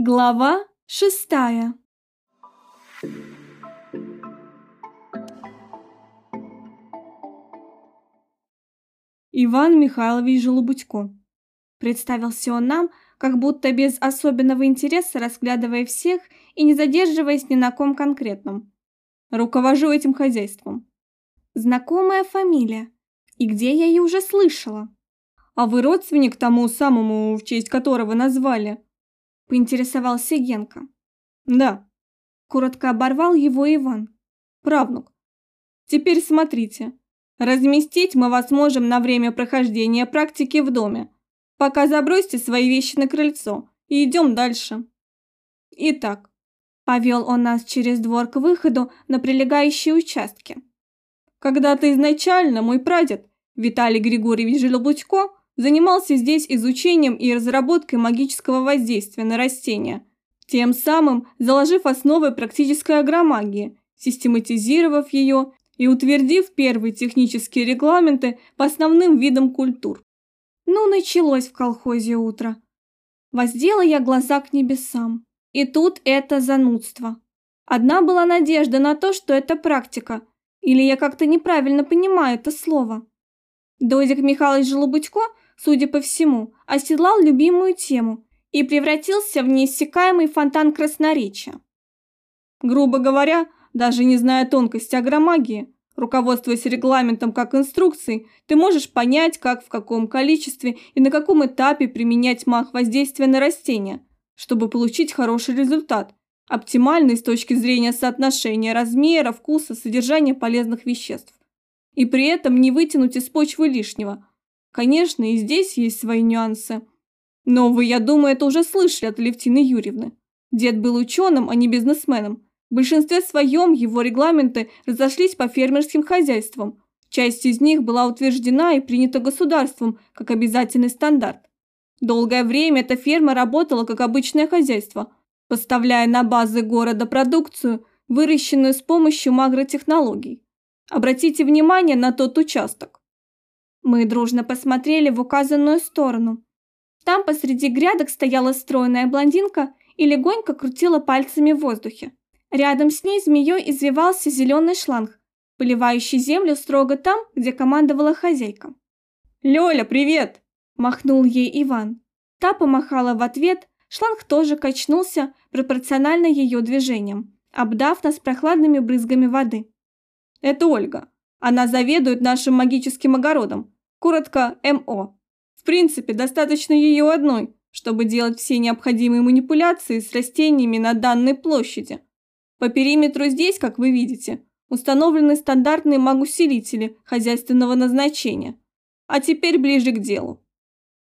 Глава шестая Иван Михайлович Желобудько. Представился он нам, как будто без особенного интереса разглядывая всех и не задерживаясь ни на ком конкретном. Руковожу этим хозяйством. Знакомая фамилия. И где я ее уже слышала? А вы родственник тому самому, в честь которого назвали? Поинтересовался Генка. Да. Коротко оборвал его Иван. Правнук. Теперь смотрите. Разместить мы вас можем на время прохождения практики в доме. Пока забросьте свои вещи на крыльцо и идем дальше. Итак, повел он нас через двор к выходу на прилегающие участки. Когда-то изначально мой прадед, Виталий Григорьевич Желобудько, занимался здесь изучением и разработкой магического воздействия на растения, тем самым заложив основы практической агромагии, систематизировав ее и утвердив первые технические регламенты по основным видам культур. Ну, началось в колхозе утро. Воздела я глаза к небесам. И тут это занудство. Одна была надежда на то, что это практика, или я как-то неправильно понимаю это слово. Дозик Михайлович Желобудько судя по всему, оседлал любимую тему и превратился в неиссякаемый фонтан красноречия. Грубо говоря, даже не зная тонкости агромагии, руководствуясь регламентом как инструкцией, ты можешь понять, как, в каком количестве и на каком этапе применять мах воздействия на растения, чтобы получить хороший результат, оптимальный с точки зрения соотношения размера, вкуса, содержания полезных веществ. И при этом не вытянуть из почвы лишнего, Конечно, и здесь есть свои нюансы. Но вы, я думаю, это уже слышали от Левтины Юрьевны. Дед был ученым, а не бизнесменом. В большинстве своем его регламенты разошлись по фермерским хозяйствам. Часть из них была утверждена и принята государством как обязательный стандарт. Долгое время эта ферма работала как обычное хозяйство, поставляя на базы города продукцию, выращенную с помощью магротехнологий. Обратите внимание на тот участок. Мы дружно посмотрели в указанную сторону. Там посреди грядок стояла стройная блондинка и легонько крутила пальцами в воздухе. Рядом с ней змеей извивался зеленый шланг, поливающий землю строго там, где командовала хозяйка. «Лёля, привет!» – махнул ей Иван. Та помахала в ответ, шланг тоже качнулся пропорционально ее движениям, обдав нас прохладными брызгами воды. «Это Ольга. Она заведует нашим магическим огородом. Коротко, МО. В принципе, достаточно ее одной, чтобы делать все необходимые манипуляции с растениями на данной площади. По периметру здесь, как вы видите, установлены стандартные магусилители хозяйственного назначения. А теперь ближе к делу.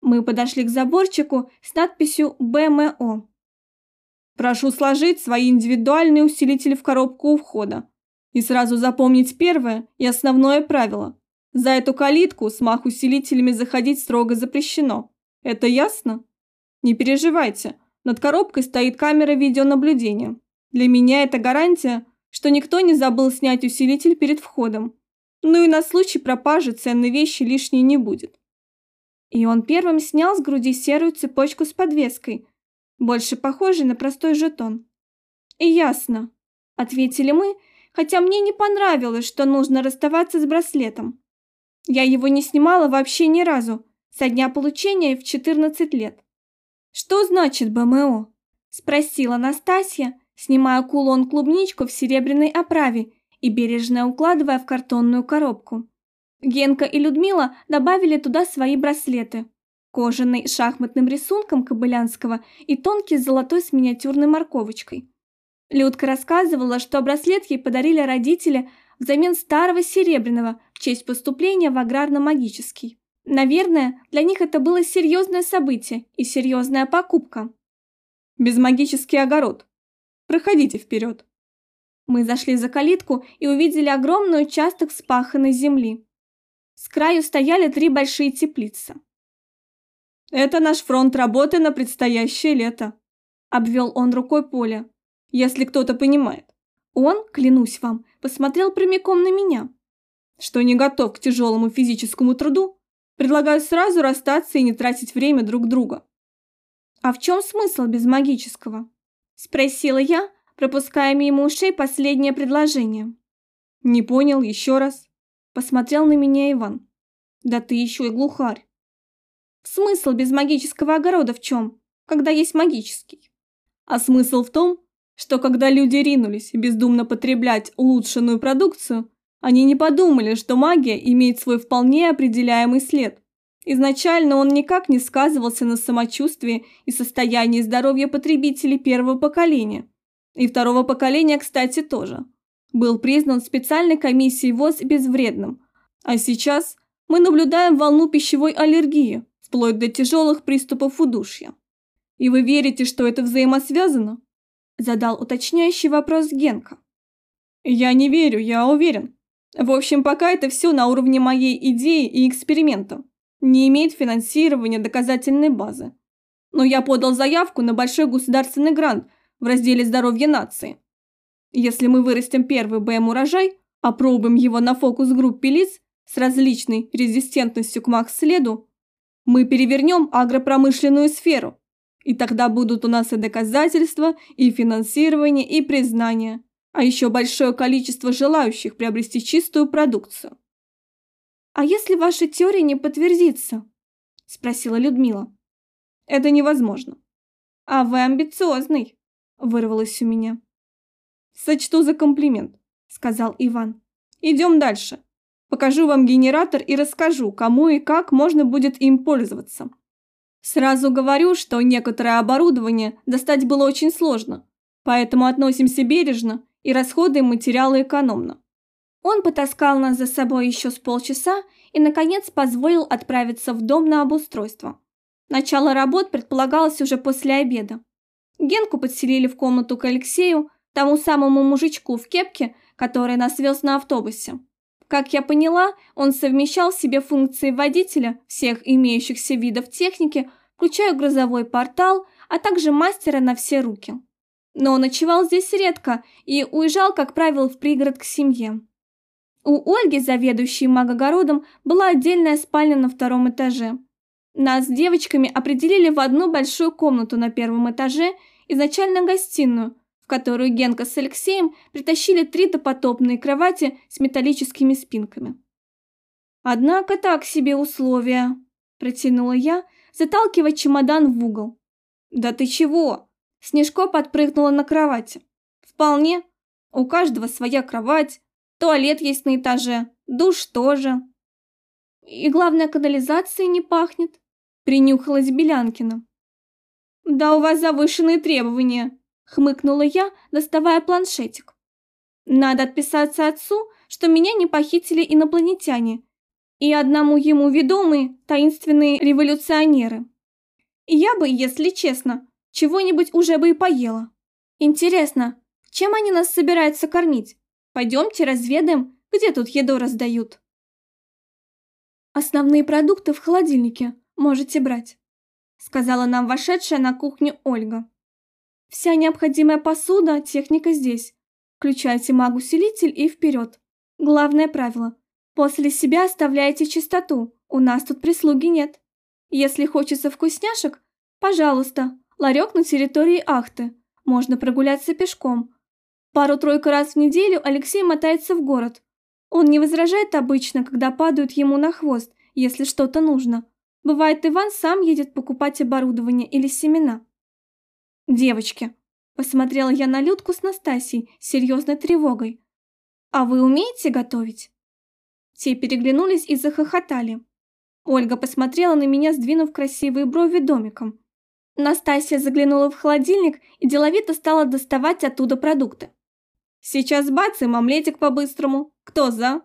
Мы подошли к заборчику с надписью БМО. Прошу сложить свои индивидуальные усилители в коробку у входа. И сразу запомнить первое и основное правило. За эту калитку с мах-усилителями заходить строго запрещено. Это ясно? Не переживайте, над коробкой стоит камера видеонаблюдения. Для меня это гарантия, что никто не забыл снять усилитель перед входом. Ну и на случай пропажи ценной вещи лишней не будет. И он первым снял с груди серую цепочку с подвеской, больше похожей на простой жетон. И ясно, ответили мы хотя мне не понравилось, что нужно расставаться с браслетом. Я его не снимала вообще ни разу, со дня получения в 14 лет. «Что значит БМО?» – спросила Настасья, снимая кулон-клубничку в серебряной оправе и бережно укладывая в картонную коробку. Генка и Людмила добавили туда свои браслеты. Кожаный с шахматным рисунком Кобылянского и тонкий золотой с миниатюрной морковочкой. Людка рассказывала, что браслет ей подарили родители взамен старого серебряного в честь поступления в аграрно-магический. Наверное, для них это было серьезное событие и серьезная покупка. Безмагический огород. Проходите вперед. Мы зашли за калитку и увидели огромный участок спаханной земли. С краю стояли три большие теплицы. «Это наш фронт работы на предстоящее лето», – обвел он рукой поле если кто-то понимает. Он, клянусь вам, посмотрел прямиком на меня. Что не готов к тяжелому физическому труду, предлагаю сразу расстаться и не тратить время друг друга. «А в чем смысл без магического?» – спросила я, пропуская мимо ушей последнее предложение. «Не понял, еще раз», – посмотрел на меня Иван. «Да ты еще и глухарь». «Смысл без магического огорода в чем, когда есть магический?» «А смысл в том, что когда люди ринулись бездумно потреблять улучшенную продукцию, они не подумали, что магия имеет свой вполне определяемый след. Изначально он никак не сказывался на самочувствии и состоянии здоровья потребителей первого поколения. И второго поколения, кстати, тоже. Был признан специальной комиссией ВОЗ безвредным. А сейчас мы наблюдаем волну пищевой аллергии, вплоть до тяжелых приступов удушья. И вы верите, что это взаимосвязано? Задал уточняющий вопрос Генка. Я не верю, я уверен. В общем, пока это все на уровне моей идеи и эксперимента не имеет финансирования доказательной базы. Но я подал заявку на большой государственный грант в разделе «Здоровье нации». Если мы вырастим первый БМ-урожай, опробуем его на фокус-группе лиц с различной резистентностью к МАХ-следу, мы перевернем агропромышленную сферу, и тогда будут у нас и доказательства, и финансирование, и признание, а еще большое количество желающих приобрести чистую продукцию. «А если ваша теория не подтвердится?» – спросила Людмила. «Это невозможно». «А вы амбициозный», – вырвалось у меня. «Сочту за комплимент», – сказал Иван. «Идем дальше. Покажу вам генератор и расскажу, кому и как можно будет им пользоваться. Сразу говорю, что некоторое оборудование достать было очень сложно, поэтому относимся бережно и расходуем материалы экономно. Он потаскал нас за собой еще с полчаса и, наконец, позволил отправиться в дом на обустройство. Начало работ предполагалось уже после обеда. Генку подселили в комнату к Алексею, тому самому мужичку в кепке, который нас вез на автобусе. Как я поняла, он совмещал в себе функции водителя всех имеющихся видов техники, включая грузовой портал, а также мастера на все руки. Но ночевал здесь редко и уезжал, как правило, в пригород к семье. У Ольги, заведующей магогородом, была отдельная спальня на втором этаже. Нас с девочками определили в одну большую комнату на первом этаже, изначально гостиную, которую Генка с Алексеем притащили три допотопные кровати с металлическими спинками. «Однако так себе условия», – протянула я, заталкивая чемодан в угол. «Да ты чего?» Снежко подпрыгнула на кровати. «Вполне. У каждого своя кровать, Туалет есть на этаже, душ тоже. И главное, канализации не пахнет, принюхалась Белянкина. Да у вас завышенные требования, хмыкнула я, доставая планшетик. Надо отписаться отцу, что меня не похитили инопланетяне и одному ему ведомые таинственные революционеры. Я бы, если честно, чего-нибудь уже бы и поела. Интересно, чем они нас собираются кормить? Пойдемте разведаем, где тут еду раздают. Основные продукты в холодильнике можете брать, сказала нам вошедшая на кухню Ольга. Вся необходимая посуда, техника здесь. Включайте магусилитель и вперед. Главное правило. После себя оставляйте чистоту, у нас тут прислуги нет. Если хочется вкусняшек, пожалуйста, ларек на территории Ахты. Можно прогуляться пешком, Пару-тройку раз в неделю Алексей мотается в город. Он не возражает обычно, когда падают ему на хвост, если что-то нужно. Бывает, Иван сам едет покупать оборудование или семена. «Девочки», – посмотрела я на Людку с Настасьей с серьезной тревогой. «А вы умеете готовить?» Те переглянулись и захохотали. Ольга посмотрела на меня, сдвинув красивые брови домиком. Настасья заглянула в холодильник и деловито стала доставать оттуда продукты. Сейчас бац, и омлетик по-быстрому. Кто за?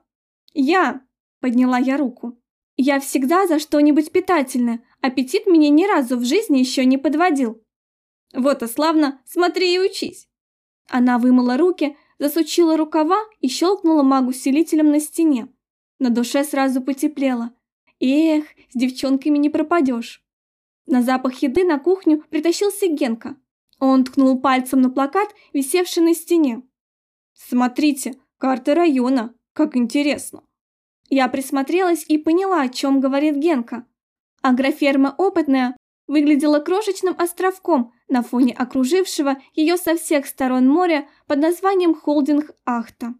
Я, подняла я руку. Я всегда за что-нибудь питательное. Аппетит меня ни разу в жизни еще не подводил. Вот и славно, смотри и учись. Она вымыла руки, засучила рукава и щелкнула магу-селителем на стене. На душе сразу потеплело. Эх, с девчонками не пропадешь. На запах еды на кухню притащился Генка. Он ткнул пальцем на плакат, висевший на стене. Смотрите, карта района, как интересно. Я присмотрелась и поняла, о чем говорит Генка. Агроферма опытная, выглядела крошечным островком на фоне окружившего ее со всех сторон моря под названием холдинг Ахта.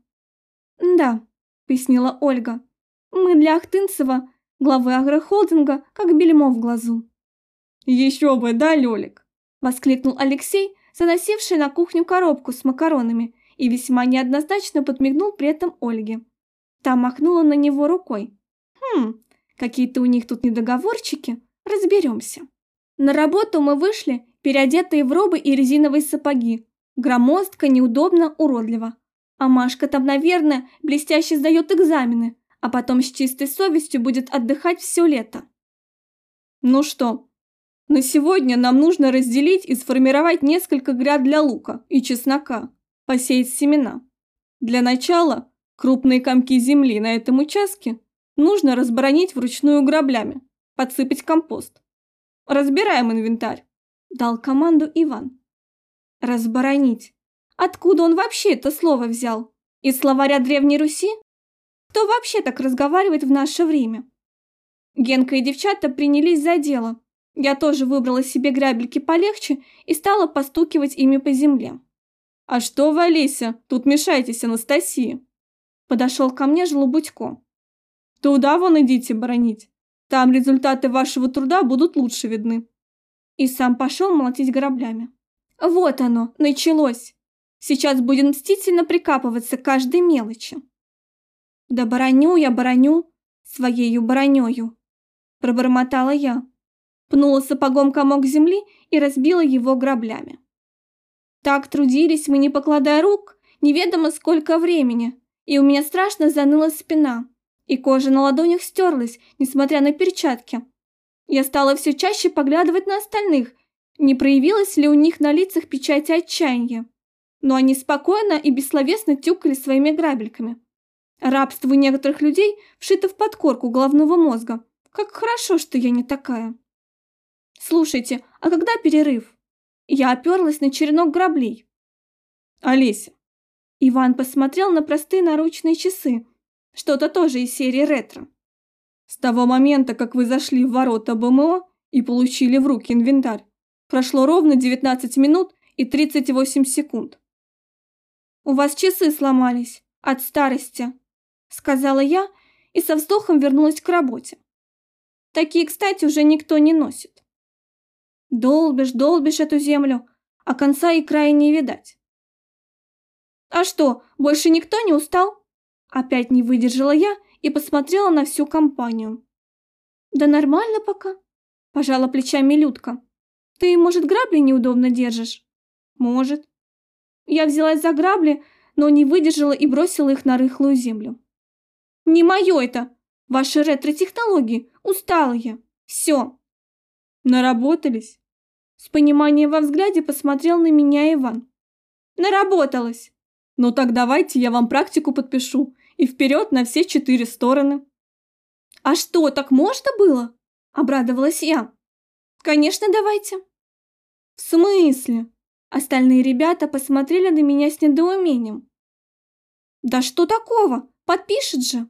«Да», — пояснила Ольга, — «мы для Ахтынцева, главы агрохолдинга, как бельмо в глазу». «Еще бы, да, Лёлик?» — воскликнул Алексей, заносивший на кухню коробку с макаронами, и весьма неоднозначно подмигнул при этом Ольге. Та махнула на него рукой. «Хм, какие-то у них тут недоговорчики, разберемся». На работу мы вышли, переодетые в робы и резиновые сапоги. Громоздко, неудобно, уродливо. А Машка там, наверное, блестяще сдает экзамены, а потом с чистой совестью будет отдыхать все лето. Ну что, на сегодня нам нужно разделить и сформировать несколько гряд для лука и чеснока, посеять семена. Для начала крупные комки земли на этом участке нужно разборонить вручную граблями, подсыпать компост. Разбираем инвентарь, дал команду Иван. Разборонить. Откуда он вообще это слово взял? Из словаря Древней Руси? Кто вообще так разговаривает в наше время? Генка и девчата принялись за дело. Я тоже выбрала себе грабельки полегче и стала постукивать ими по земле. «А что вы, Олеся, тут мешаетесь Анастасии?» Подошел ко мне Жлобудько. «Туда вон идите бронить. Там результаты вашего труда будут лучше видны. И сам пошел молотить граблями. Вот оно, началось. Сейчас будем мстительно прикапываться каждой мелочи. Да бароню я бароню, своею баронёю. Пробормотала я. Пнула сапогом комок земли и разбила его граблями. Так трудились мы, не покладая рук, неведомо сколько времени, и у меня страшно заныла спина и кожа на ладонях стерлась, несмотря на перчатки. Я стала все чаще поглядывать на остальных, не проявилась ли у них на лицах печати отчаяния. Но они спокойно и бессловесно тюкали своими грабельками. Рабство у некоторых людей вшито в подкорку головного мозга. Как хорошо, что я не такая. Слушайте, а когда перерыв? Я оперлась на черенок граблей. Олеся. Иван посмотрел на простые наручные часы, что-то тоже из серии ретро. С того момента, как вы зашли в ворота БМО и получили в руки инвентарь, прошло ровно 19 минут и 38 секунд. «У вас часы сломались от старости», — сказала я и со вздохом вернулась к работе. Такие, кстати, уже никто не носит. Долбишь, долбишь эту землю, а конца и края не видать. А что, больше никто не устал? Опять не выдержала я и посмотрела на всю компанию. «Да нормально пока», – пожала плечами Людка. «Ты, может, грабли неудобно держишь?» «Может». Я взялась за грабли, но не выдержала и бросила их на рыхлую землю. «Не мое это! Ваши ретро-технологии! Устала я! Все!» «Наработались?» С пониманием во взгляде посмотрел на меня Иван. «Наработалась!» «Ну так давайте я вам практику подпишу и вперед на все четыре стороны». «А что, так можно было?» – обрадовалась я. «Конечно, давайте». «В смысле?» Остальные ребята посмотрели на меня с недоумением. «Да что такого? Подпишет же!»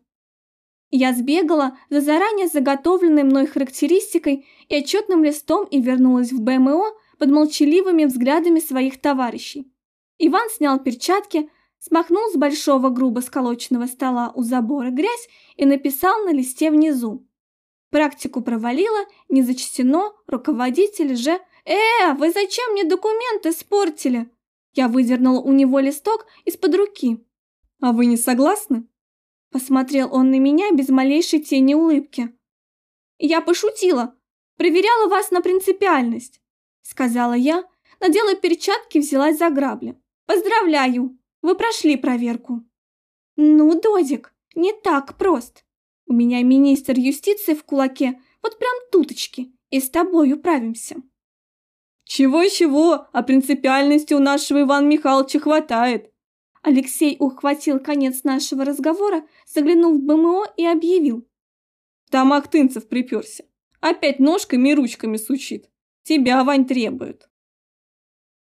Я сбегала за заранее заготовленной мной характеристикой и отчетным листом и вернулась в БМО под молчаливыми взглядами своих товарищей. Иван снял перчатки, смахнул с большого грубо сколоченного стола у забора грязь и написал на листе внизу. Практику провалила, не зачтено, руководитель же... «Э, вы зачем мне документы испортили?» Я выдернула у него листок из-под руки. «А вы не согласны?» Посмотрел он на меня без малейшей тени улыбки. «Я пошутила, проверяла вас на принципиальность», сказала я, надела перчатки и взялась за грабли. «Поздравляю, вы прошли проверку. Ну, Додик, не так прост. У меня министр юстиции в кулаке, вот прям туточки, и с тобой управимся. Чего-чего, а принципиальности у нашего Ивана Михайловича хватает. Алексей ухватил конец нашего разговора, заглянул в БМО и объявил. Там Ахтынцев приперся. Опять ножками и ручками сучит. Тебя, Вань, требует.